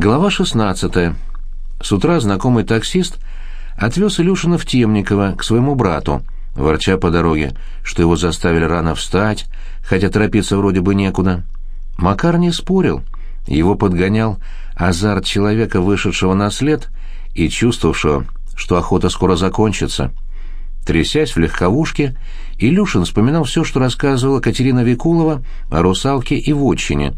Глава 16. С утра знакомый таксист отвез Илюшина в Темниково к своему брату, ворча по дороге, что его заставили рано встать, хотя торопиться вроде бы некуда. Макар не спорил, его подгонял азарт человека, вышедшего на след и чувствовавшего, что охота скоро закончится. Трясясь в легковушке, Илюшин вспоминал все, что рассказывала Катерина Викулова о русалке и вотчине.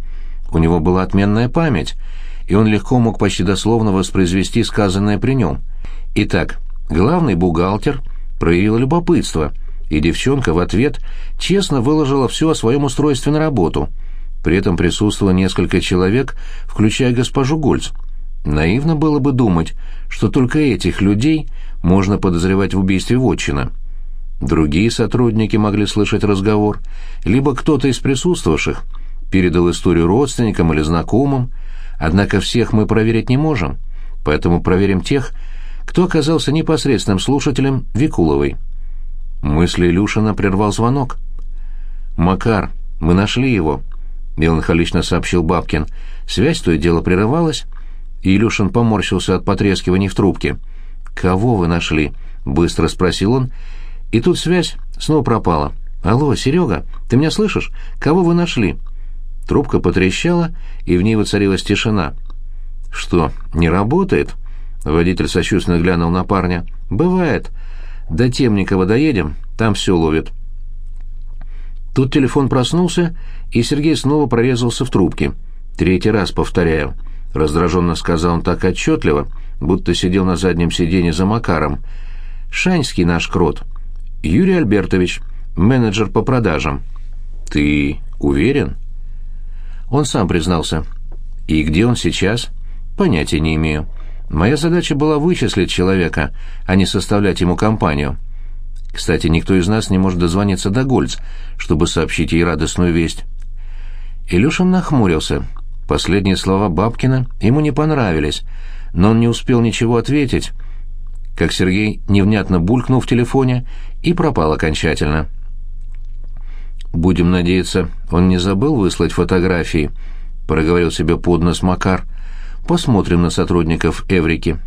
У него была отменная память — и он легко мог почти дословно воспроизвести сказанное при нем. Итак, главный бухгалтер проявил любопытство, и девчонка в ответ честно выложила все о своем устройстве на работу. При этом присутствовало несколько человек, включая госпожу Гольц. Наивно было бы думать, что только этих людей можно подозревать в убийстве Вотчина. Другие сотрудники могли слышать разговор, либо кто-то из присутствовавших передал историю родственникам или знакомым, Однако всех мы проверить не можем, поэтому проверим тех, кто оказался непосредственным слушателем Викуловой. Мысли Илюшина прервал звонок. «Макар, мы нашли его», — меланхолично сообщил Бабкин. Связь то и дело прерывалась, и Илюшин поморщился от потрескиваний в трубке. «Кого вы нашли?» — быстро спросил он, и тут связь снова пропала. «Алло, Серега, ты меня слышишь? Кого вы нашли?» Трубка потрещала, и в ней воцарилась тишина. «Что, не работает?» Водитель сочувственно глянул на парня. «Бывает. До Темникова доедем, там все ловит». Тут телефон проснулся, и Сергей снова прорезался в трубке. «Третий раз повторяю», — раздраженно сказал он так отчетливо, будто сидел на заднем сиденье за Макаром. «Шаньский наш крот. Юрий Альбертович, менеджер по продажам». «Ты уверен?» Он сам признался. И где он сейчас? Понятия не имею. Моя задача была вычислить человека, а не составлять ему компанию. Кстати, никто из нас не может дозвониться до Гольц, чтобы сообщить ей радостную весть. Илюшин нахмурился. Последние слова Бабкина ему не понравились, но он не успел ничего ответить, как Сергей невнятно булькнул в телефоне и пропал окончательно. «Будем надеяться, он не забыл выслать фотографии», — проговорил себе под нос Макар. «Посмотрим на сотрудников Эврики».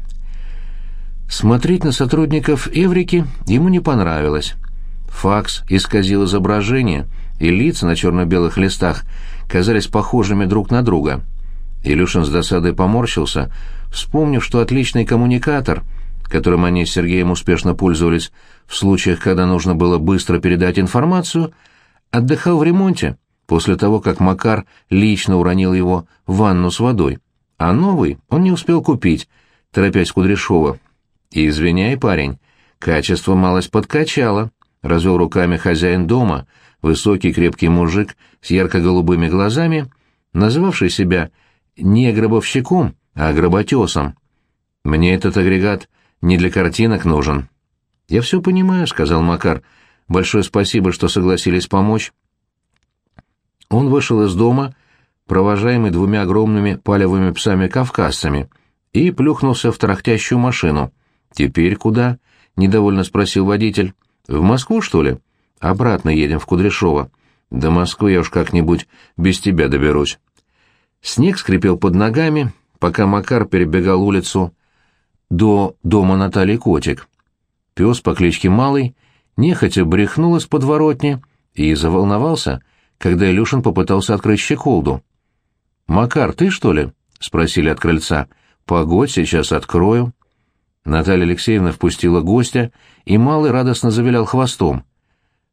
Смотреть на сотрудников Эврики ему не понравилось. Факс исказил изображение, и лица на черно-белых листах казались похожими друг на друга. Илюшин с досадой поморщился, вспомнив, что отличный коммуникатор, которым они с Сергеем успешно пользовались в случаях, когда нужно было быстро передать информацию — отдыхал в ремонте после того, как Макар лично уронил его в ванну с водой, а новый он не успел купить, торопясь Кудряшова. И извиняй, парень, качество малость подкачало, развел руками хозяин дома, высокий крепкий мужик с ярко-голубыми глазами, называвший себя не гробовщиком, а гроботесом. Мне этот агрегат не для картинок нужен. «Я все понимаю», — сказал Макар, — Большое спасибо, что согласились помочь. Он вышел из дома, провожаемый двумя огромными палевыми псами-кавказцами, и плюхнулся в трахтящую машину. «Теперь куда?» — недовольно спросил водитель. «В Москву, что ли?» «Обратно едем в Кудряшово. До Москвы я уж как-нибудь без тебя доберусь». Снег скрипел под ногами, пока Макар перебегал улицу до дома Натальи Котик. Пес по кличке Малый нехотя брехнул из подворотни и заволновался, когда Илюшин попытался открыть щеколду. «Макар, ты, что ли?» — спросили от крыльца. «Погодь, сейчас открою». Наталья Алексеевна впустила гостя, и Малый радостно завилял хвостом.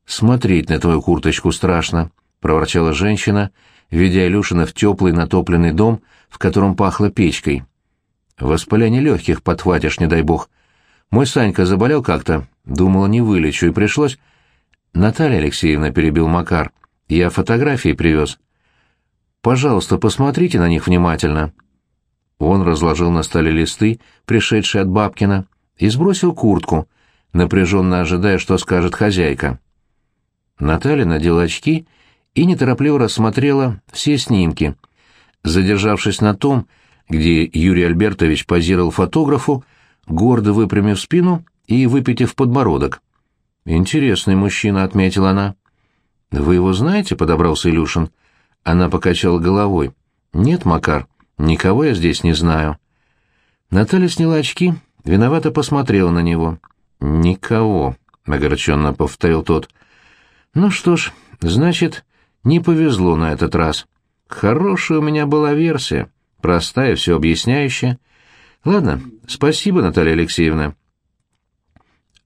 «Смотреть на твою курточку страшно», — проворчала женщина, ведя Илюшина в теплый натопленный дом, в котором пахло печкой. «Воспаление легких подхватишь, не дай бог. Мой Санька заболел как-то, Думала, не вылечу, и пришлось... Наталья Алексеевна, перебил Макар, я фотографии привез. Пожалуйста, посмотрите на них внимательно. Он разложил на столе листы, пришедшие от Бабкина, и сбросил куртку, напряженно ожидая, что скажет хозяйка. Наталья надела очки и неторопливо рассмотрела все снимки, задержавшись на том, где Юрий Альбертович позировал фотографу, гордо выпрямив спину и выпитив подбородок. «Интересный мужчина», — отметила она. «Вы его знаете?» — подобрался Илюшин. Она покачала головой. «Нет, Макар, Никого я здесь не знаю». Наталья сняла очки, виновато посмотрела на него. «Никого», — огорченно повторил тот. «Ну что ж, значит, не повезло на этот раз. Хорошая у меня была версия, простая, все объясняющая. Ладно, спасибо, Наталья Алексеевна».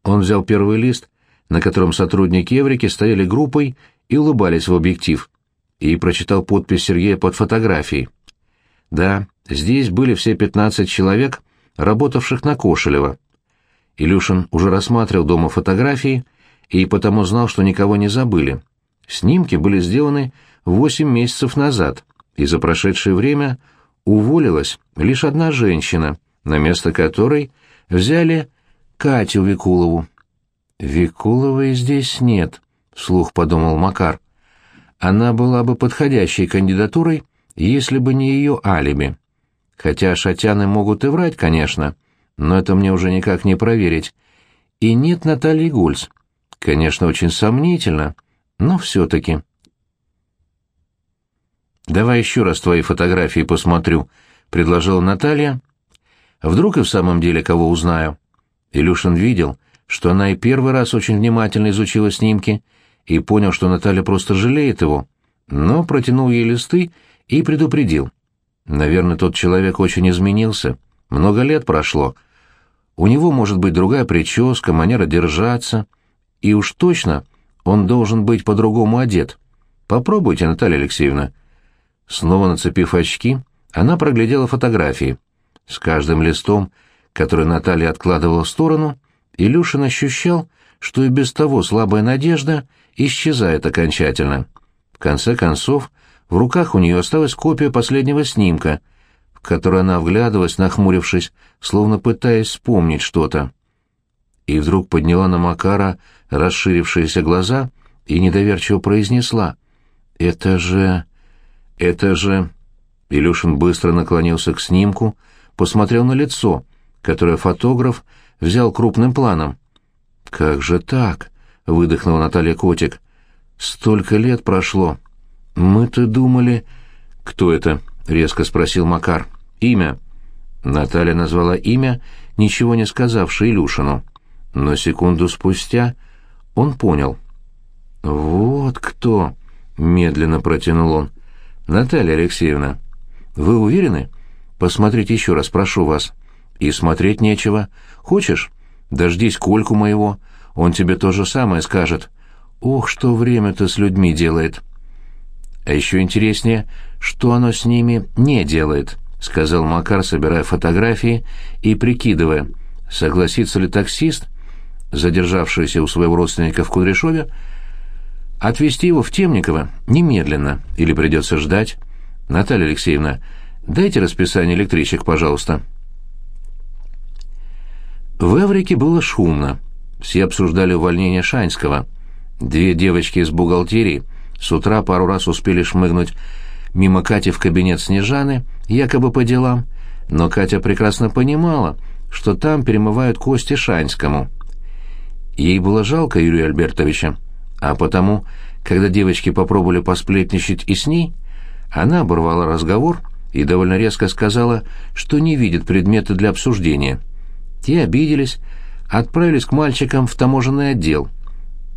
Он взял первый лист, на котором сотрудники Еврики стояли группой и улыбались в объектив, и прочитал подпись Сергея под фотографией. Да, здесь были все пятнадцать человек, работавших на Кошелева. Илюшин уже рассматривал дома фотографии и потому знал, что никого не забыли. Снимки были сделаны восемь месяцев назад, и за прошедшее время уволилась лишь одна женщина, на место которой взяли Катю Викулову. «Викуловой здесь нет», — вслух подумал Макар. «Она была бы подходящей кандидатурой, если бы не ее алиби. Хотя шатяны могут и врать, конечно, но это мне уже никак не проверить. И нет Натальи Гульц. Конечно, очень сомнительно, но все-таки. «Давай еще раз твои фотографии посмотрю», — предложила Наталья. «Вдруг и в самом деле кого узнаю». Илюшин видел, что она и первый раз очень внимательно изучила снимки и понял, что Наталья просто жалеет его, но протянул ей листы и предупредил. Наверное, тот человек очень изменился. Много лет прошло. У него может быть другая прическа, манера держаться. И уж точно он должен быть по-другому одет. Попробуйте, Наталья Алексеевна. Снова нацепив очки, она проглядела фотографии. С каждым листом, который Наталья откладывала в сторону, Илюшин ощущал, что и без того слабая надежда исчезает окончательно. В конце концов, в руках у нее осталась копия последнего снимка, в который она вглядывалась, нахмурившись, словно пытаясь вспомнить что-то. И вдруг подняла на Макара расширившиеся глаза и недоверчиво произнесла. «Это же... это же...» Илюшин быстро наклонился к снимку, посмотрел на лицо, которое фотограф взял крупным планом. «Как же так?» — выдохнула Наталья Котик. «Столько лет прошло, «Мы-то думали...» «Кто это?» — резко спросил Макар. «Имя». Наталья назвала имя, ничего не сказавши Илюшину. Но секунду спустя он понял. «Вот кто!» — медленно протянул он. «Наталья Алексеевна, вы уверены? Посмотрите еще раз, прошу вас. И смотреть нечего. Хочешь? Дождись Кольку моего, он тебе то же самое скажет. Ох, что время-то с людьми делает!» А еще интереснее, что оно с ними не делает, сказал Макар, собирая фотографии и прикидывая, согласится ли таксист, задержавшийся у своего родственника в Кудряшове, отвезти его в Темниково немедленно или придется ждать. Наталья Алексеевна, дайте расписание электричек, пожалуйста. В Эврике было шумно. Все обсуждали увольнение Шанского. Две девочки из бухгалтерии — с утра пару раз успели шмыгнуть мимо Кати в кабинет Снежаны, якобы по делам, но Катя прекрасно понимала, что там перемывают кости Шанскому. Ей было жалко Юрия Альбертовича, а потому, когда девочки попробовали посплетничать и с ней, она оборвала разговор и довольно резко сказала, что не видит предмета для обсуждения. Те обиделись, отправились к мальчикам в таможенный отдел —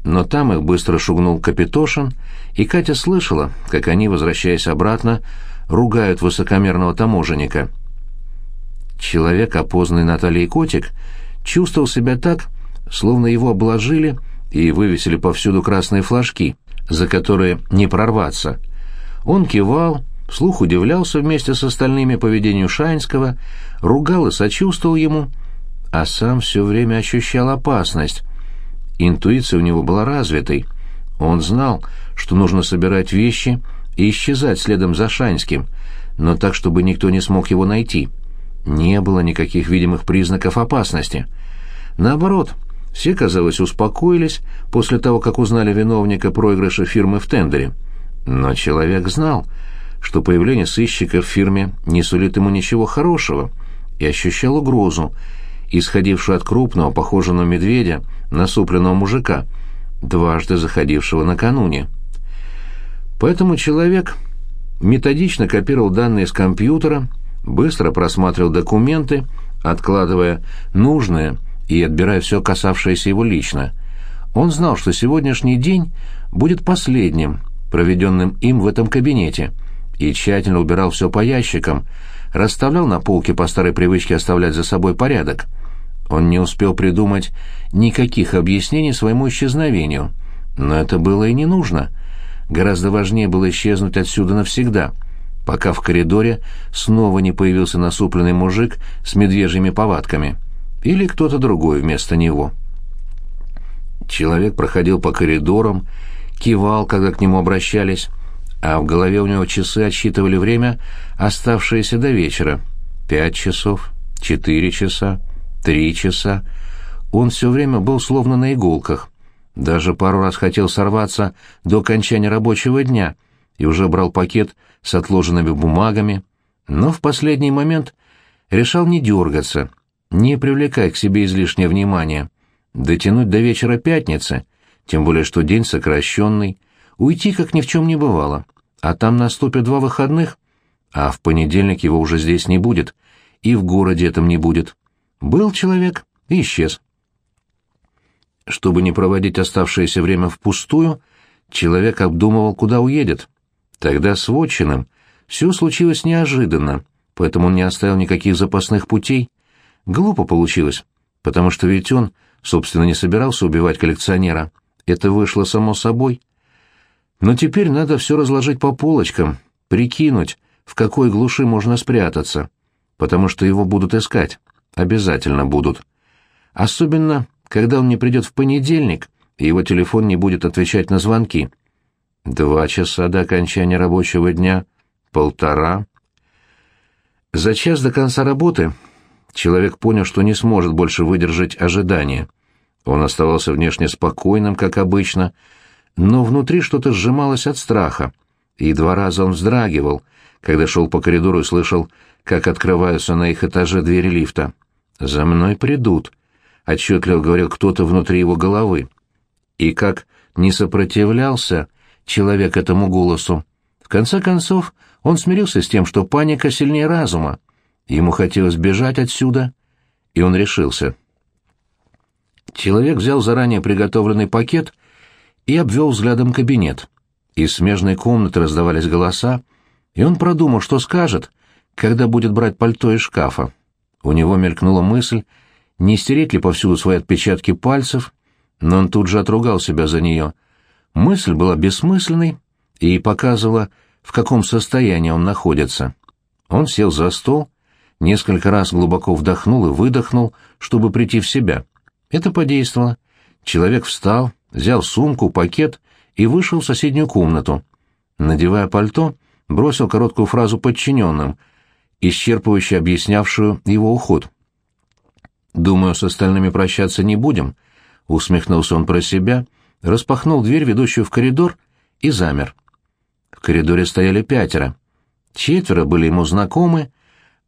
но там их быстро шугнул Капитошин, и Катя слышала, как они, возвращаясь обратно, ругают высокомерного таможенника. Человек, опознанный Натальей Котик, чувствовал себя так, словно его обложили и вывесили повсюду красные флажки, за которые не прорваться. Он кивал, вслух удивлялся вместе с остальными поведению Шаинского, ругал и сочувствовал ему, а сам все время ощущал опасность, Интуиция у него была развитой. Он знал, что нужно собирать вещи и исчезать следом за Шанским, но так, чтобы никто не смог его найти. Не было никаких видимых признаков опасности. Наоборот, все, казалось, успокоились после того, как узнали виновника проигрыша фирмы в тендере. Но человек знал, что появление сыщика в фирме не сулит ему ничего хорошего, и ощущал угрозу, исходившую от крупного, похожего на медведя, насупленного мужика, дважды заходившего накануне. Поэтому человек методично копировал данные с компьютера, быстро просматривал документы, откладывая нужное и отбирая все касавшееся его лично. Он знал, что сегодняшний день будет последним, проведенным им в этом кабинете, и тщательно убирал все по ящикам, расставлял на полке по старой привычке оставлять за собой порядок. Он не успел придумать никаких объяснений своему исчезновению, но это было и не нужно. Гораздо важнее было исчезнуть отсюда навсегда, пока в коридоре снова не появился насупленный мужик с медвежьими повадками. Или кто-то другой вместо него. Человек проходил по коридорам, кивал, когда к нему обращались, а в голове у него часы отсчитывали время, оставшееся до вечера. Пять часов, четыре часа, три часа. Он все время был словно на иголках. Даже пару раз хотел сорваться до окончания рабочего дня и уже брал пакет с отложенными бумагами, но в последний момент решал не дергаться, не привлекая к себе излишнее внимание, дотянуть до вечера пятницы, тем более что день сокращенный, уйти как ни в чем не бывало, а там наступят два выходных, а в понедельник его уже здесь не будет, и в городе этом не будет. Был человек и исчез. Чтобы не проводить оставшееся время впустую, человек обдумывал, куда уедет. Тогда с Вотчиным все случилось неожиданно, поэтому он не оставил никаких запасных путей. Глупо получилось, потому что ведь он, собственно, не собирался убивать коллекционера. Это вышло само собой. Но теперь надо все разложить по полочкам, прикинуть, в какой глуши можно спрятаться, потому что его будут искать. Обязательно будут. Особенно когда он не придет в понедельник, и его телефон не будет отвечать на звонки. Два часа до окончания рабочего дня, полтора. За час до конца работы человек понял, что не сможет больше выдержать ожидания. Он оставался внешне спокойным, как обычно, но внутри что-то сжималось от страха, и два раза он вздрагивал, когда шел по коридору и слышал, как открываются на их этаже двери лифта. «За мной придут», отчетливо говорил кто-то внутри его головы. И как не сопротивлялся человек этому голосу. В конце концов, он смирился с тем, что паника сильнее разума. Ему хотелось бежать отсюда, и он решился. Человек взял заранее приготовленный пакет и обвел взглядом кабинет. Из смежной комнаты раздавались голоса, и он продумал, что скажет, когда будет брать пальто из шкафа. У него мелькнула мысль, не стереть ли повсюду свои отпечатки пальцев, но он тут же отругал себя за нее. Мысль была бессмысленной и показывала, в каком состоянии он находится. Он сел за стол, несколько раз глубоко вдохнул и выдохнул, чтобы прийти в себя. Это подействовало. Человек встал, взял сумку, пакет и вышел в соседнюю комнату. Надевая пальто, бросил короткую фразу подчиненным, исчерпывающе объяснявшую его уход. «Думаю, с остальными прощаться не будем», — усмехнулся он про себя, распахнул дверь, ведущую в коридор, и замер. В коридоре стояли пятеро. Четверо были ему знакомы,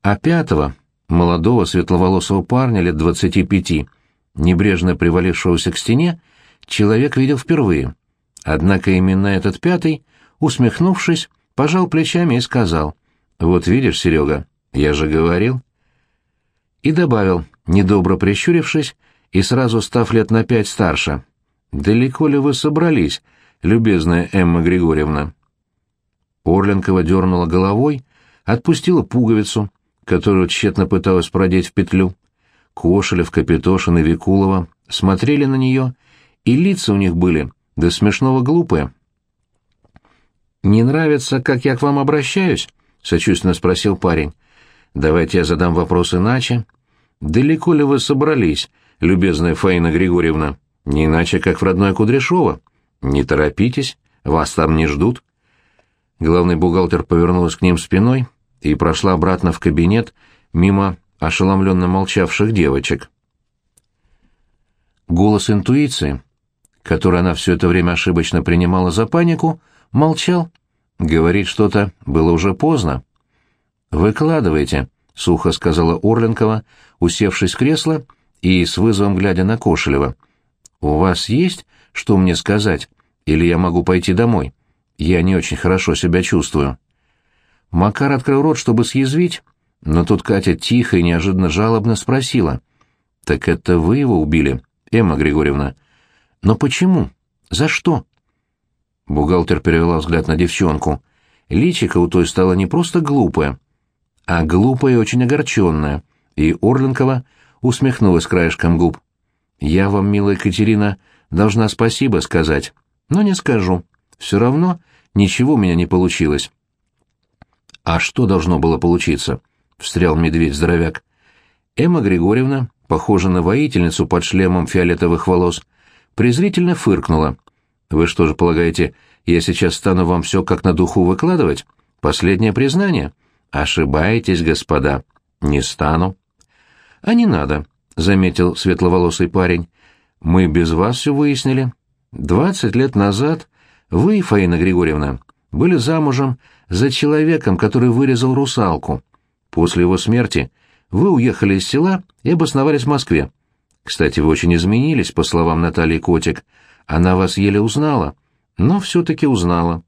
а пятого, молодого светловолосого парня лет двадцати пяти, небрежно привалившегося к стене, человек видел впервые. Однако именно этот пятый, усмехнувшись, пожал плечами и сказал, «Вот видишь, Серега, я же говорил». И добавил, недобро прищурившись и сразу став лет на пять старше. «Далеко ли вы собрались, любезная Эмма Григорьевна?» Орленкова дернула головой, отпустила пуговицу, которую тщетно пыталась продеть в петлю. Кошелев, Капитошин и Викулова смотрели на нее, и лица у них были до смешного глупые. «Не нравится, как я к вам обращаюсь?» — сочувственно спросил парень. «Давайте я задам вопрос иначе. Далеко ли вы собрались, любезная Фаина Григорьевна? Не иначе, как в родное Кудряшово. Не торопитесь, вас там не ждут. Главный бухгалтер повернулась к ним спиной и прошла обратно в кабинет мимо ошеломленно молчавших девочек. Голос интуиции, который она все это время ошибочно принимала за панику, молчал. Говорить что-то было уже поздно. «Выкладывайте», — сухо сказала Орленкова, усевшись в кресло и с вызовом глядя на Кошелева. «У вас есть, что мне сказать, или я могу пойти домой? Я не очень хорошо себя чувствую». Макар открыл рот, чтобы съязвить, но тут Катя тихо и неожиданно жалобно спросила. «Так это вы его убили, Эмма Григорьевна?» «Но почему? За что?» Бухгалтер перевела взгляд на девчонку. Личико у той стало не просто глупое, а глупое и очень огорченное, и Орленкова усмехнулась краешком губ. «Я вам, милая Катерина, должна спасибо сказать, но не скажу. Все равно ничего у меня не получилось». «А что должно было получиться?» — встрял медведь-здоровяк. Эмма Григорьевна, похожа на воительницу под шлемом фиолетовых волос, презрительно фыркнула. «Вы что же полагаете, я сейчас стану вам все как на духу выкладывать? Последнее признание? Ошибаетесь, господа. Не стану». «А не надо», — заметил светловолосый парень. «Мы без вас все выяснили. Двадцать лет назад вы, Фаина Григорьевна, были замужем за человеком, который вырезал русалку. После его смерти вы уехали из села и обосновались в Москве. Кстати, вы очень изменились, по словам Натальи Котик. Она вас еле узнала, но все-таки узнала.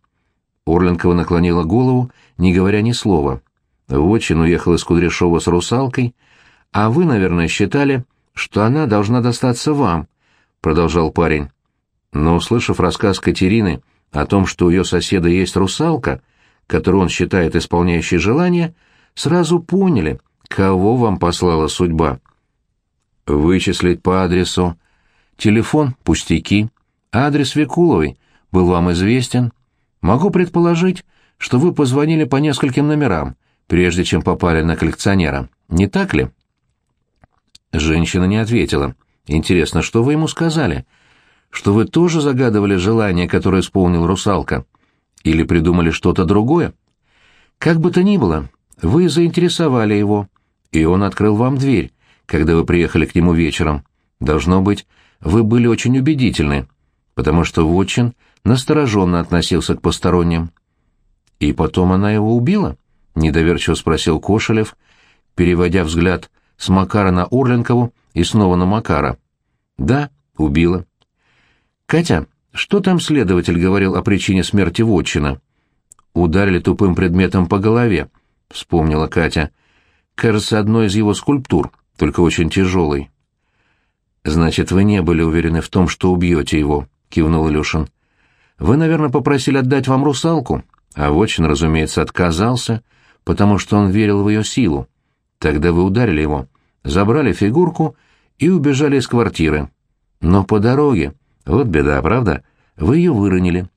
Орленкова наклонила голову, не говоря ни слова. Вочин уехал из Кудряшова с русалкой, а вы, наверное, считали, что она должна достаться вам, — продолжал парень. Но, услышав рассказ Катерины о том, что у ее соседа есть русалка, которую он считает исполняющей желания, сразу поняли, кого вам послала судьба. Вычислить по адресу. Телефон — пустяки. Адрес Викуловой был вам известен. Могу предположить, что вы позвонили по нескольким номерам, прежде чем попали на коллекционера. Не так ли? Женщина не ответила. Интересно, что вы ему сказали? Что вы тоже загадывали желание, которое исполнил русалка? Или придумали что-то другое? Как бы то ни было, вы заинтересовали его, и он открыл вам дверь, когда вы приехали к нему вечером. Должно быть, вы были очень убедительны, потому что Вотчин настороженно относился к посторонним. «И потом она его убила?» — недоверчиво спросил Кошелев, переводя взгляд с Макара на Орленкову и снова на Макара. «Да, убила». «Катя, что там следователь говорил о причине смерти Вотчина?» «Ударили тупым предметом по голове», — вспомнила Катя. «Кажется, одной из его скульптур, только очень тяжелой». «Значит, вы не были уверены в том, что убьете его», — кивнул Илюшин. «Вы, наверное, попросили отдать вам русалку, а Вотчин, разумеется, отказался, потому что он верил в ее силу. Тогда вы ударили его, забрали фигурку и убежали из квартиры. Но по дороге, вот беда, правда, вы ее выронили».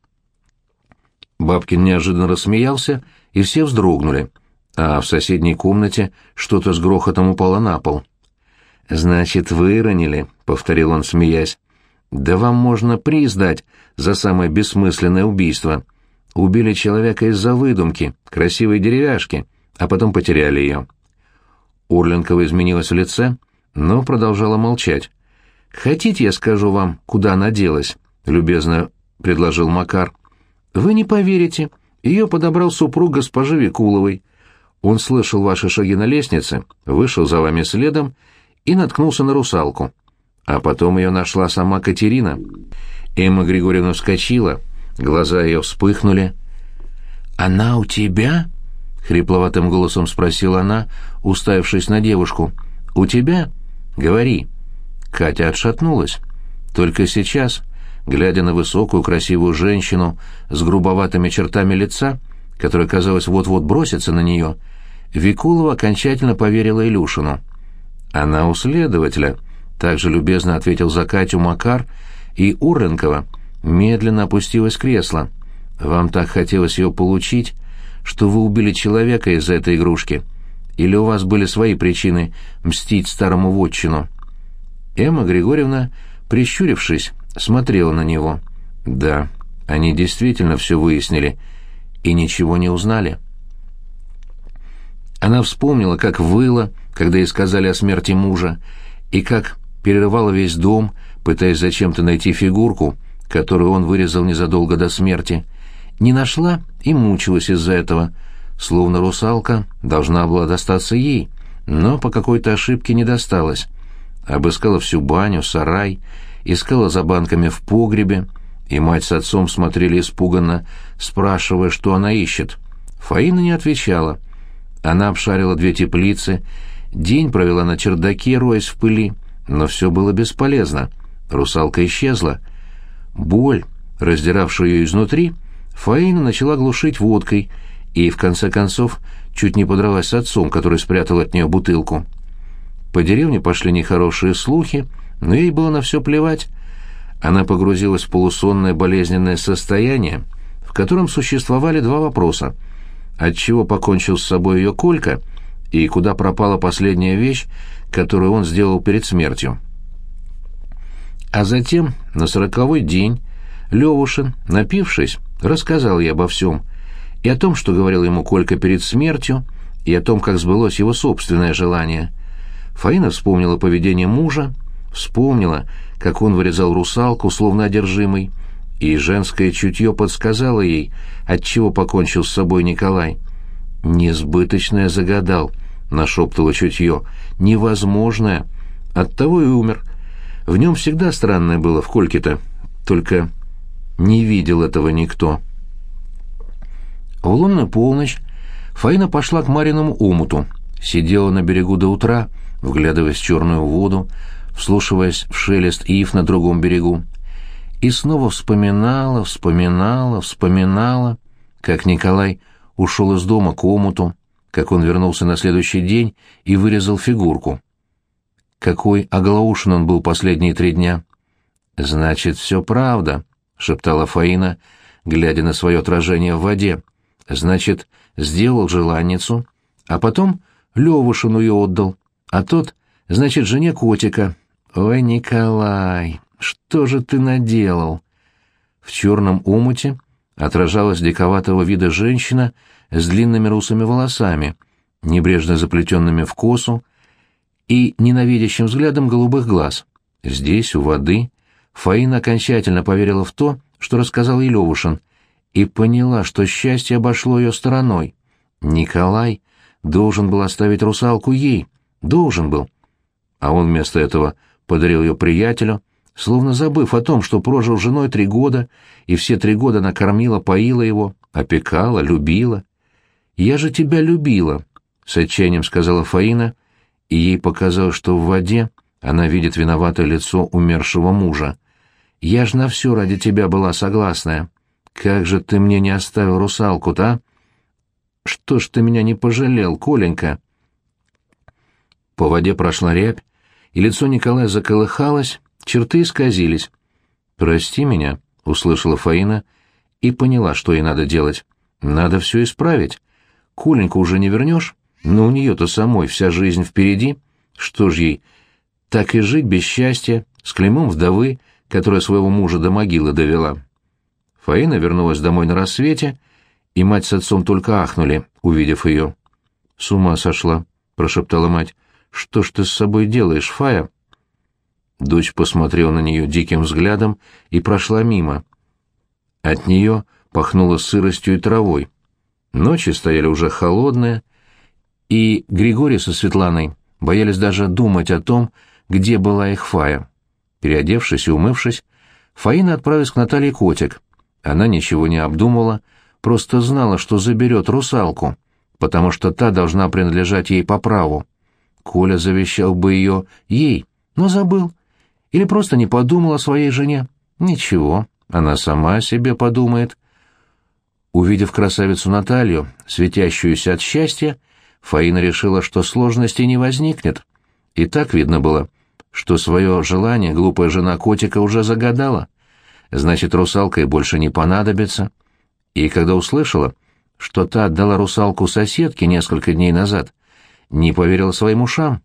Бабкин неожиданно рассмеялся, и все вздрогнули, а в соседней комнате что-то с грохотом упало на пол. «Значит, выронили», — повторил он, смеясь. «Да вам можно приз дать за самое бессмысленное убийство. Убили человека из-за выдумки, красивой деревяшки, а потом потеряли ее». Урленкова изменилась в лице, но продолжала молчать. «Хотите, я скажу вам, куда она делась?» — любезно предложил Макар. «Вы не поверите. Ее подобрал супруг госпожи Викуловой. Он слышал ваши шаги на лестнице, вышел за вами следом и наткнулся на русалку. А потом ее нашла сама Катерина. Эмма Григорьевна вскочила, глаза ее вспыхнули. «Она у тебя?» — хрипловатым голосом спросила она, уставившись на девушку. «У тебя? Говори». Катя отшатнулась. Только сейчас, глядя на высокую красивую женщину с грубоватыми чертами лица, которая, казалось, вот-вот бросится на нее, Викулова окончательно поверила Илюшину — «Она у следователя», — также любезно ответил за Катю Макар, и Урленкова медленно опустилась в кресло. «Вам так хотелось ее получить, что вы убили человека из-за этой игрушки? Или у вас были свои причины мстить старому вотчину?» Эмма Григорьевна, прищурившись, смотрела на него. «Да, они действительно все выяснили и ничего не узнали». Она вспомнила, как выла, когда ей сказали о смерти мужа, и как перерывала весь дом, пытаясь зачем-то найти фигурку, которую он вырезал незадолго до смерти. Не нашла и мучилась из-за этого, словно русалка должна была достаться ей, но по какой-то ошибке не досталась. Обыскала всю баню, сарай, искала за банками в погребе, и мать с отцом смотрели испуганно, спрашивая, что она ищет. Фаина не отвечала — Она обшарила две теплицы, день провела на чердаке, роясь в пыли, но все было бесполезно. Русалка исчезла. Боль, раздиравшая ее изнутри, Фаина начала глушить водкой и, в конце концов, чуть не подралась с отцом, который спрятал от нее бутылку. По деревне пошли нехорошие слухи, но ей было на все плевать. Она погрузилась в полусонное болезненное состояние, в котором существовали два вопроса. Отчего покончил с собой ее Колька, и куда пропала последняя вещь, которую он сделал перед смертью. А затем, на сороковой день, Левушин, напившись, рассказал ей обо всем, и о том, что говорил ему Колька перед смертью, и о том, как сбылось его собственное желание. Фаина вспомнила поведение мужа, вспомнила, как он вырезал русалку, словно одержимый, и женское чутье подсказало ей, отчего покончил с собой Николай. «Несбыточное загадал», — нашептало чутье, — «невозможное. Оттого и умер. В нем всегда странное было в Кольке-то, только не видел этого никто». В лунную полночь Фаина пошла к Мариному омуту, сидела на берегу до утра, вглядываясь в черную воду, вслушиваясь в шелест ив на другом берегу, и снова вспоминала, вспоминала, вспоминала, как Николай ушел из дома к омуту, как он вернулся на следующий день и вырезал фигурку. Какой оглаушен он был последние три дня. «Значит, все правда», — шептала Фаина, глядя на свое отражение в воде. Значит, сделал желанницу, а потом Левушину ее отдал, а тот, значит, жене котика. Ой, Николай, что же ты наделал? В черном омуте отражалась диковатого вида женщина с длинными русыми волосами, небрежно заплетенными в косу, и ненавидящим взглядом голубых глаз. Здесь, у воды, Фаина окончательно поверила в то, что рассказал ей Левушин — и поняла, что счастье обошло ее стороной. Николай должен был оставить русалку ей, должен был. А он вместо этого подарил ее приятелю, словно забыв о том, что прожил с женой три года, и все три года накормила, поила его, опекала, любила. «Я же тебя любила», — с отчаянием сказала Фаина, и ей показалось, что в воде она видит виноватое лицо умершего мужа. «Я ж на все ради тебя была согласная». Как же ты мне не оставил русалку-то, а? Что ж ты меня не пожалел, Коленька? По воде прошла рябь, и лицо Николая заколыхалось, черты исказились. «Прости меня», — услышала Фаина и поняла, что ей надо делать. «Надо все исправить. Коленьку уже не вернешь, но у нее-то самой вся жизнь впереди. Что ж ей, так и жить без счастья, с клеймом вдовы, которая своего мужа до могилы довела». Фаина вернулась домой на рассвете, и мать с отцом только ахнули, увидев ее. «С ума сошла», — прошептала мать. «Что ж ты с собой делаешь, Фая?» Дочь посмотрела на нее диким взглядом и прошла мимо. От нее пахнуло сыростью и травой. Ночи стояли уже холодные, и Григорий со Светланой боялись даже думать о том, где была их Фая. Переодевшись и умывшись, Фаина отправилась к Наталье Котик, она ничего не обдумывала, просто знала, что заберет русалку, потому что та должна принадлежать ей по праву. Коля завещал бы ее ей, но забыл. Или просто не подумал о своей жене. Ничего, она сама себе подумает. Увидев красавицу Наталью, светящуюся от счастья, Фаина решила, что сложностей не возникнет. И так видно было, что свое желание глупая жена котика уже загадала значит, русалка и больше не понадобится. И когда услышала, что та отдала русалку соседке несколько дней назад, не поверила своим ушам.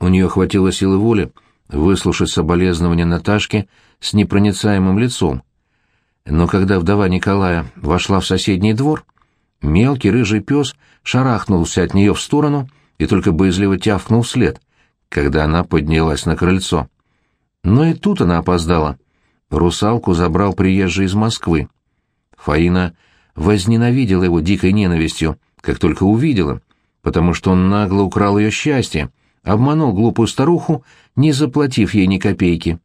У нее хватило силы воли выслушать соболезнования Наташки с непроницаемым лицом. Но когда вдова Николая вошла в соседний двор, мелкий рыжий пес шарахнулся от нее в сторону и только боязливо тявкнул вслед, когда она поднялась на крыльцо. Но и тут она опоздала. Русалку забрал приезжий из Москвы. Фаина возненавидела его дикой ненавистью, как только увидела, потому что он нагло украл ее счастье, обманул глупую старуху, не заплатив ей ни копейки.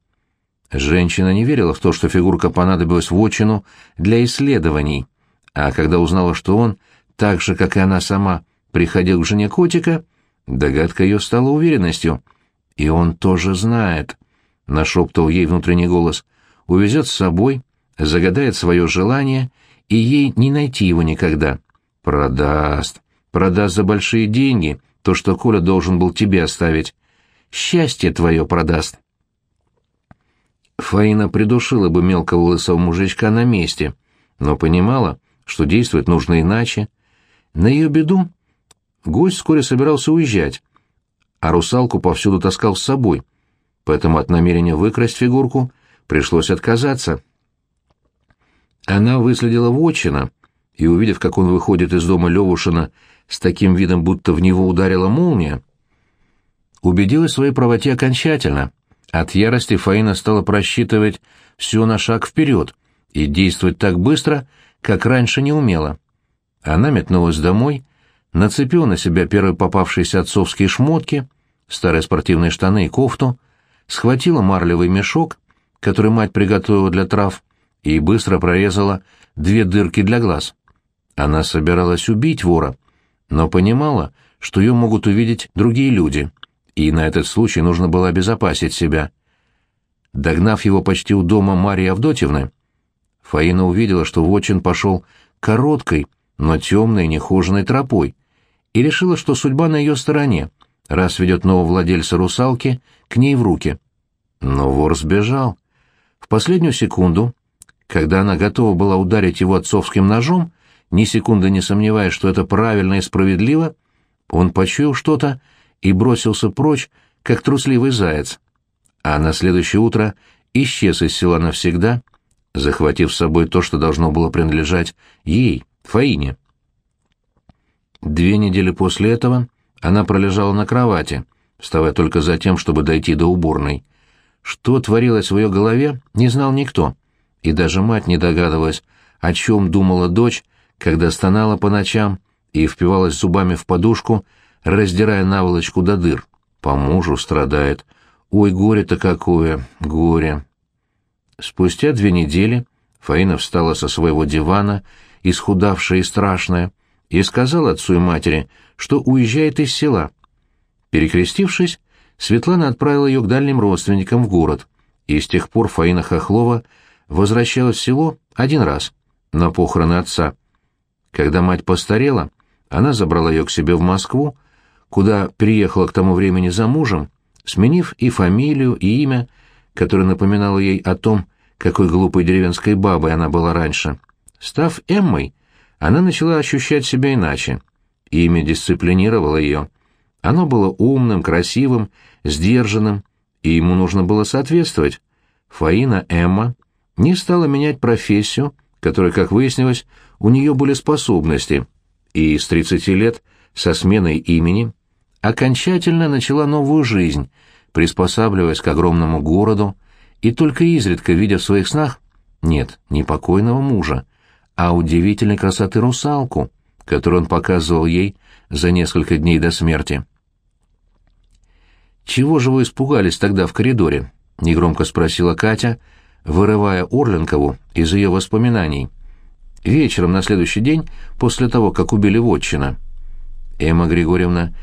Женщина не верила в то, что фигурка понадобилась в отчину для исследований, а когда узнала, что он так же, как и она сама, приходил к жене котика, догадка ее стала уверенностью. «И он тоже знает», — нашептал ей внутренний голос, — «увезет с собой, загадает свое желание, и ей не найти его никогда. Продаст, продаст за большие деньги то, что Коля должен был тебе оставить. Счастье твое продаст». Фаина придушила бы мелкого лысого мужичка на месте, но понимала, что действовать нужно иначе. На ее беду гость вскоре собирался уезжать, а русалку повсюду таскал с собой, поэтому от намерения выкрасть фигурку пришлось отказаться. Она выследила Вотчина и, увидев, как он выходит из дома Левушина с таким видом, будто в него ударила молния, убедилась в своей правоте окончательно. От ярости Фаина стала просчитывать все на шаг вперед и действовать так быстро, как раньше не умела. Она метнулась домой, нацепила на себя первые попавшиеся отцовские шмотки, старые спортивные штаны и кофту, схватила марлевый мешок, который мать приготовила для трав, и быстро прорезала две дырки для глаз. Она собиралась убить вора, но понимала, что ее могут увидеть другие люди — и на этот случай нужно было обезопасить себя. Догнав его почти у дома Марии Авдотьевны, Фаина увидела, что Вочин пошел короткой, но темной, нехоженной тропой, и решила, что судьба на ее стороне, раз ведет нового владельца русалки к ней в руки. Но вор сбежал. В последнюю секунду, когда она готова была ударить его отцовским ножом, ни секунды не сомневаясь, что это правильно и справедливо, он почуял что-то и бросился прочь, как трусливый заяц. А на следующее утро исчез из села навсегда, захватив с собой то, что должно было принадлежать ей, Фаине. Две недели после этого она пролежала на кровати, вставая только за тем, чтобы дойти до уборной. Что творилось в ее голове, не знал никто, и даже мать не догадывалась, о чем думала дочь, когда стонала по ночам и впивалась зубами в подушку, раздирая наволочку до дыр. По мужу страдает. Ой, горе-то какое, горе. Спустя две недели Фаина встала со своего дивана, исхудавшая и страшная, и сказала отцу и матери, что уезжает из села. Перекрестившись, Светлана отправила ее к дальним родственникам в город, и с тех пор Фаина Хохлова возвращалась в село один раз, на похороны отца. Когда мать постарела, она забрала ее к себе в Москву, куда приехала к тому времени за мужем, сменив и фамилию, и имя, которое напоминало ей о том, какой глупой деревенской бабой она была раньше. Став Эммой, она начала ощущать себя иначе. Имя дисциплинировало ее. Оно было умным, красивым, сдержанным, и ему нужно было соответствовать. Фаина Эмма не стала менять профессию, которой, как выяснилось, у нее были способности, и с 30 лет со сменой имени окончательно начала новую жизнь, приспосабливаясь к огромному городу, и только изредка видя в своих снах, нет, не покойного мужа, а удивительной красоты русалку, которую он показывал ей за несколько дней до смерти. «Чего же вы испугались тогда в коридоре?» — негромко спросила Катя, вырывая Орленкову из ее воспоминаний. Вечером на следующий день, после того, как убили Вотчина. Эмма Григорьевна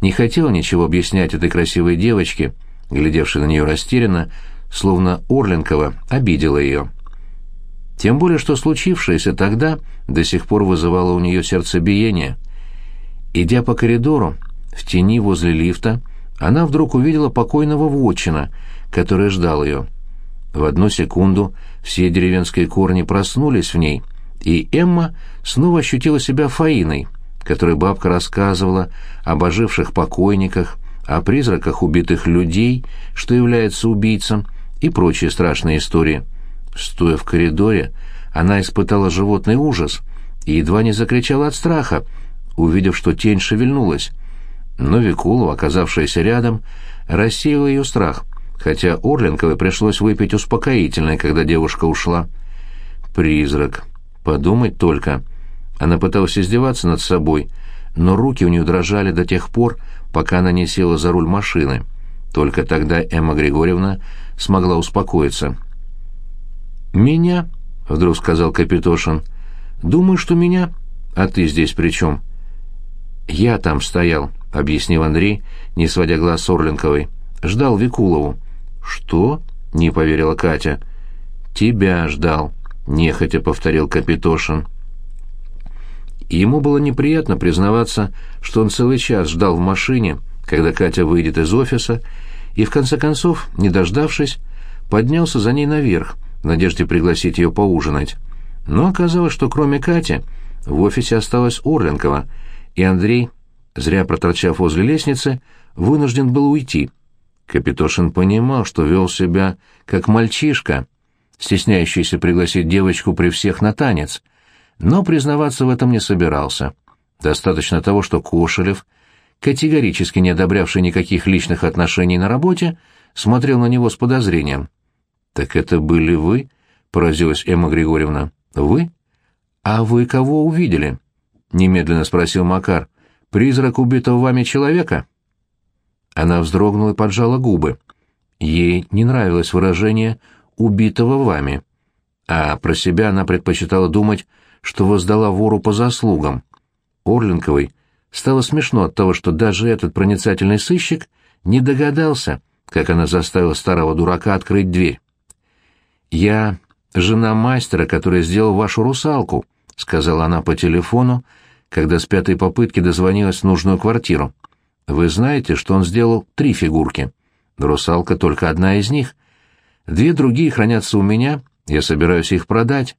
не хотел ничего объяснять этой красивой девочке, глядевшей на нее растерянно, словно Орленкова обидела ее. Тем более, что случившееся тогда до сих пор вызывало у нее сердцебиение. Идя по коридору, в тени возле лифта, она вдруг увидела покойного Вотчина, который ждал ее. В одну секунду все деревенские корни проснулись в ней, и Эмма снова ощутила себя Фаиной — которой бабка рассказывала об оживших покойниках, о призраках убитых людей, что является убийцем, и прочие страшные истории. Стоя в коридоре, она испытала животный ужас и едва не закричала от страха, увидев, что тень шевельнулась. Но Викулова, оказавшаяся рядом, рассеяла ее страх, хотя Орленковой пришлось выпить успокоительное, когда девушка ушла. «Призрак. Подумать только». Она пыталась издеваться над собой, но руки у нее дрожали до тех пор, пока она не села за руль машины. Только тогда Эмма Григорьевна смогла успокоиться. «Меня?» — вдруг сказал Капитошин. «Думаю, что меня?» А ты здесь при чем?» «Я там стоял», — объяснил Андрей, не сводя глаз с Орленковой. «Ждал Викулову». «Что?» — не поверила Катя. «Тебя ждал», — нехотя повторил Капитошин. Ему было неприятно признаваться, что он целый час ждал в машине, когда Катя выйдет из офиса, и в конце концов, не дождавшись, поднялся за ней наверх, в надежде пригласить ее поужинать. Но оказалось, что кроме Кати в офисе осталась Орленкова, и Андрей, зря проторчав возле лестницы, вынужден был уйти. Капитошин понимал, что вел себя как мальчишка, стесняющийся пригласить девочку при всех на танец, но признаваться в этом не собирался. Достаточно того, что Кошелев, категорически не одобрявший никаких личных отношений на работе, смотрел на него с подозрением. «Так это были вы?» — поразилась Эмма Григорьевна. «Вы? А вы кого увидели?» — немедленно спросил Макар. «Призрак убитого вами человека?» Она вздрогнула и поджала губы. Ей не нравилось выражение «убитого вами», а про себя она предпочитала думать, что воздала вору по заслугам. Орленковой стало смешно от того, что даже этот проницательный сыщик не догадался, как она заставила старого дурака открыть дверь. «Я жена мастера, который сделал вашу русалку», — сказала она по телефону, когда с пятой попытки дозвонилась в нужную квартиру. Вы знаете, что он сделал три фигурки. Русалка только одна из них. Две другие хранятся у меня, я собираюсь их продать.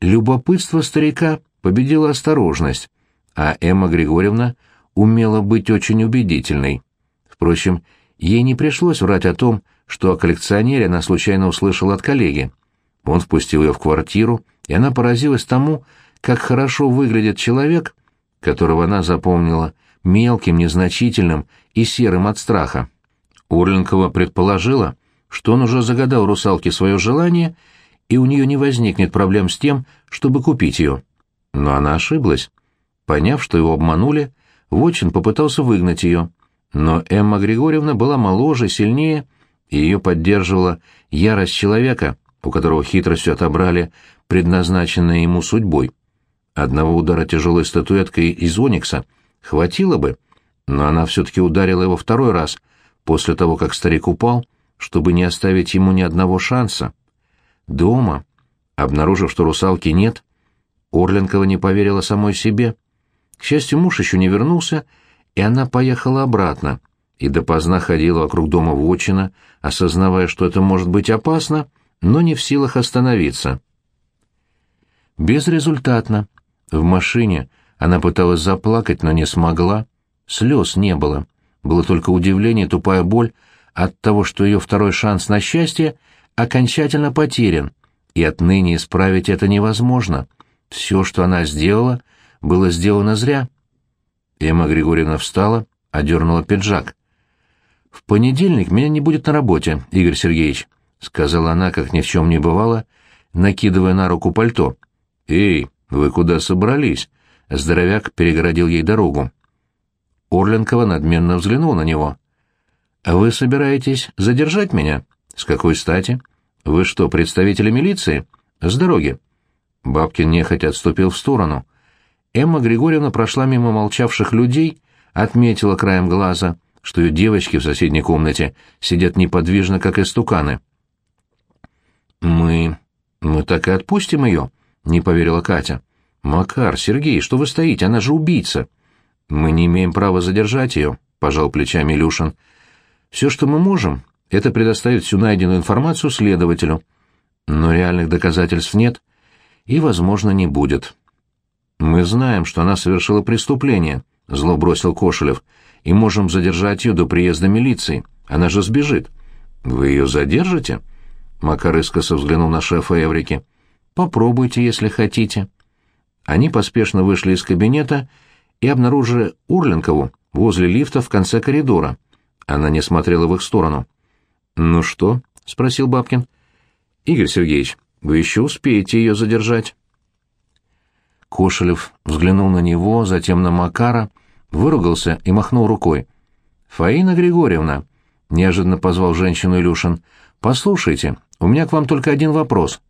Любопытство старика победило осторожность, а Эмма Григорьевна умела быть очень убедительной. Впрочем, ей не пришлось врать о том, что о коллекционере она случайно услышала от коллеги. Он впустил ее в квартиру, и она поразилась тому, как хорошо выглядит человек, которого она запомнила мелким, незначительным и серым от страха. Орленкова предположила, что он уже загадал русалке свое желание, и у нее не возникнет проблем с тем, чтобы купить ее. Но она ошиблась. Поняв, что его обманули, Вочин попытался выгнать ее. Но Эмма Григорьевна была моложе, сильнее, и ее поддерживала ярость человека, у которого хитростью отобрали предназначенное ему судьбой. Одного удара тяжелой статуэткой из оникса Хватило бы, но она все-таки ударила его второй раз, после того, как старик упал, чтобы не оставить ему ни одного шанса. Дома, обнаружив, что русалки нет, Орленкова не поверила самой себе. К счастью, муж еще не вернулся, и она поехала обратно, и допоздна ходила вокруг дома Вотчина, осознавая, что это может быть опасно, но не в силах остановиться. Безрезультатно. В машине она пыталась заплакать, но не смогла. Слез не было. Было только удивление тупая боль от того, что ее второй шанс на счастье окончательно потерян, и отныне исправить это невозможно. Все, что она сделала, было сделано зря. Эмма Григорьевна встала, одернула пиджак. «В понедельник меня не будет на работе, Игорь Сергеевич», — сказала она, как ни в чем не бывало, накидывая на руку пальто. «Эй, вы куда собрались?» Здоровяк перегородил ей дорогу. Орленкова надменно взглянул на него. «А «Вы собираетесь задержать меня? С какой стати? Вы что, представители милиции? С дороги!» Бабкин нехотя отступил в сторону. Эмма Григорьевна прошла мимо молчавших людей, отметила краем глаза, что ее девочки в соседней комнате сидят неподвижно, как истуканы. «Мы... мы так и отпустим ее?» — не поверила Катя. «Макар, Сергей, что вы стоите? Она же убийца!» «Мы не имеем права задержать ее», — пожал плечами Илюшин. «Все, что мы можем, это предоставить всю найденную информацию следователю. Но реальных доказательств нет и, возможно, не будет». «Мы знаем, что она совершила преступление», — зло бросил Кошелев, «и можем задержать ее до приезда милиции. Она же сбежит». «Вы ее задержите?» Макар искоса взглянул на шефа Эврики. «Попробуйте, если хотите». Они поспешно вышли из кабинета и обнаружили Урленкову возле лифта в конце коридора. Она не смотрела в их сторону. «Ну что?» — спросил Бабкин. «Игорь Сергеевич, вы еще успеете ее задержать». Кошелев взглянул на него, затем на Макара, выругался и махнул рукой. «Фаина Григорьевна», — неожиданно позвал женщину Илюшин, — «послушайте, у меня к вам только один вопрос».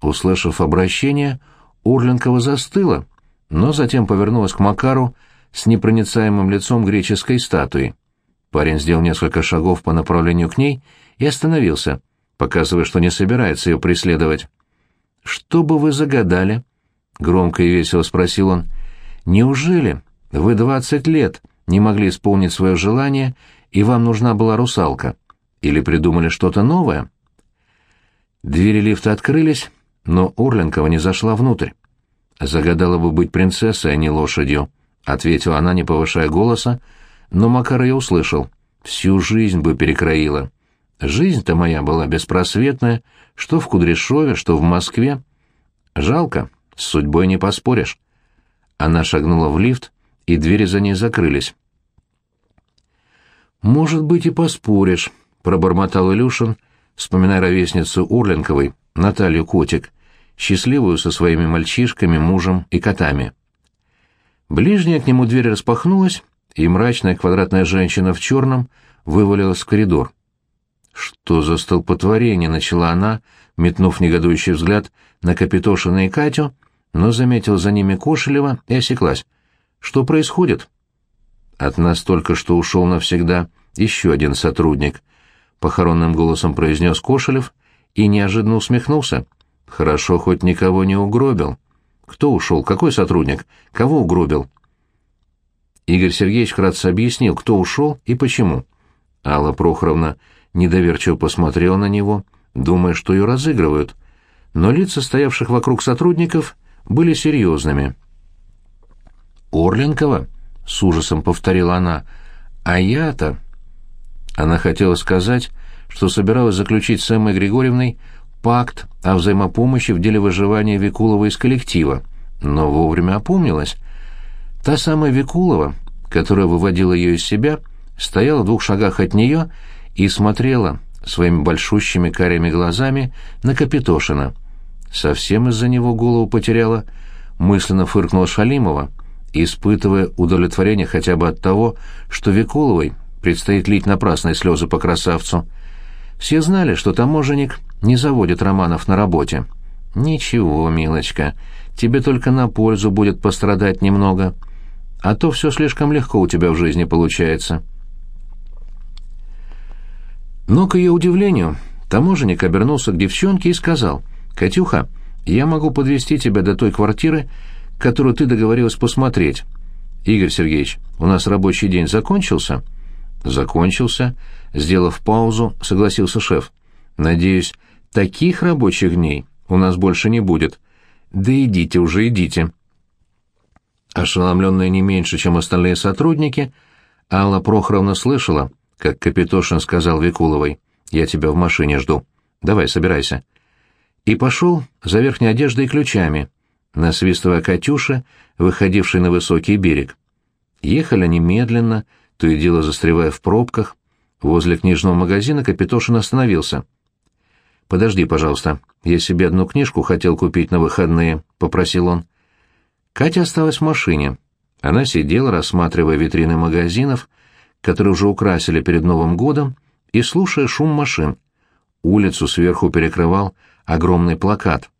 Услышав обращение, Урленкова застыла, но затем повернулась к Макару с непроницаемым лицом греческой статуи. Парень сделал несколько шагов по направлению к ней и остановился, показывая, что не собирается ее преследовать. «Что бы вы загадали?» — громко и весело спросил он. «Неужели вы двадцать лет не могли исполнить свое желание, и вам нужна была русалка? Или придумали что-то новое?» Двери лифта открылись, но Орленкова не зашла внутрь. «Загадала бы быть принцессой, а не лошадью», — ответила она, не повышая голоса, но Макар ее услышал. «Всю жизнь бы перекроила. Жизнь-то моя была беспросветная, что в Кудряшове, что в Москве. Жалко, с судьбой не поспоришь». Она шагнула в лифт, и двери за ней закрылись. «Может быть, и поспоришь», — пробормотал Илюшин, вспоминая ровесницу Урленковой, Наталью Котик, счастливую со своими мальчишками, мужем и котами. Ближняя к нему дверь распахнулась, и мрачная квадратная женщина в черном вывалилась в коридор. «Что за столпотворение?» — начала она, метнув негодующий взгляд на Капитошина и Катю, но заметила за ними Кошелева и осеклась. «Что происходит?» «От нас только что ушел навсегда еще один сотрудник», — похоронным голосом произнес Кошелев и неожиданно усмехнулся. «Хорошо, хоть никого не угробил». Кто ушел? Какой сотрудник? Кого угробил? Игорь Сергеевич вкратце объяснил, кто ушел и почему. Алла Прохоровна недоверчиво посмотрела на него, думая, что ее разыгрывают. Но лица стоявших вокруг сотрудников были серьезными. «Орленкова?» — с ужасом повторила она. «А я-то...» Она хотела сказать, что собиралась заключить с Эммой Григорьевной пакт о взаимопомощи в деле выживания Викулова из коллектива, но вовремя опомнилась. Та самая Викулова, которая выводила ее из себя, стояла в двух шагах от нее и смотрела своими большущими карими глазами на Капитошина. Совсем из-за него голову потеряла, мысленно фыркнула Шалимова, испытывая удовлетворение хотя бы от того, что Викуловой предстоит лить напрасные слезы по красавцу. Все знали, что таможенник не заводит романов на работе. Ничего, милочка, тебе только на пользу будет пострадать немного. А то все слишком легко у тебя в жизни получается. Но, к ее удивлению, таможенник обернулся к девчонке и сказал, «Катюха, я могу подвести тебя до той квартиры, которую ты договорилась посмотреть. Игорь Сергеевич, у нас рабочий день закончился?» «Закончился», — сделав паузу, согласился шеф. «Надеюсь, Таких рабочих дней у нас больше не будет. Да идите уже, идите. Ошеломленная не меньше, чем остальные сотрудники, Алла Прохоровна слышала, как Капитошин сказал Викуловой, «Я тебя в машине жду. Давай, собирайся». И пошел за верхней одеждой и ключами, насвистывая Катюше, выходившей на высокий берег. Ехали они медленно, то и дело застревая в пробках. Возле книжного магазина Капитошин остановился — «Подожди, пожалуйста. Я себе одну книжку хотел купить на выходные», — попросил он. Катя осталась в машине. Она сидела, рассматривая витрины магазинов, которые уже украсили перед Новым годом, и слушая шум машин. Улицу сверху перекрывал огромный плакат.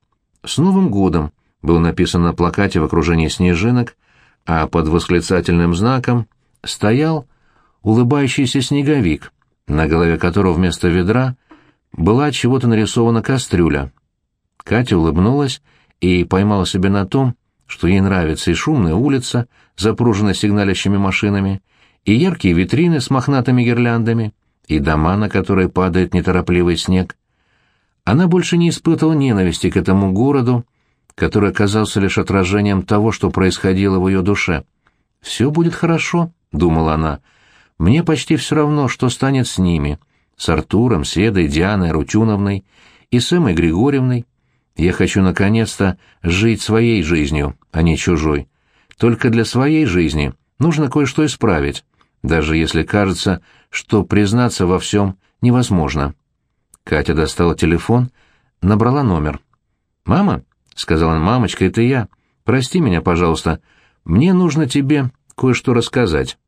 «С Новым годом!» был написан на плакате в окружении снежинок, а под восклицательным знаком стоял улыбающийся снеговик, на голове которого вместо ведра была чего-то нарисована кастрюля. Катя улыбнулась и поймала себя на том, что ей нравится и шумная улица, запруженная сигналящими машинами, и яркие витрины с мохнатыми гирляндами, и дома, на которые падает неторопливый снег. Она больше не испытывала ненависти к этому городу, который оказался лишь отражением того, что происходило в ее душе. «Все будет хорошо», — думала она. «Мне почти все равно, что станет с ними» с Артуром, Седой, Дианой Рутюновной и с Эммой Григорьевной. Я хочу, наконец-то, жить своей жизнью, а не чужой. Только для своей жизни нужно кое-что исправить, даже если кажется, что признаться во всем невозможно. Катя достала телефон, набрала номер. «Мама?» — сказала «мамочка, это я. Прости меня, пожалуйста. Мне нужно тебе кое-что рассказать».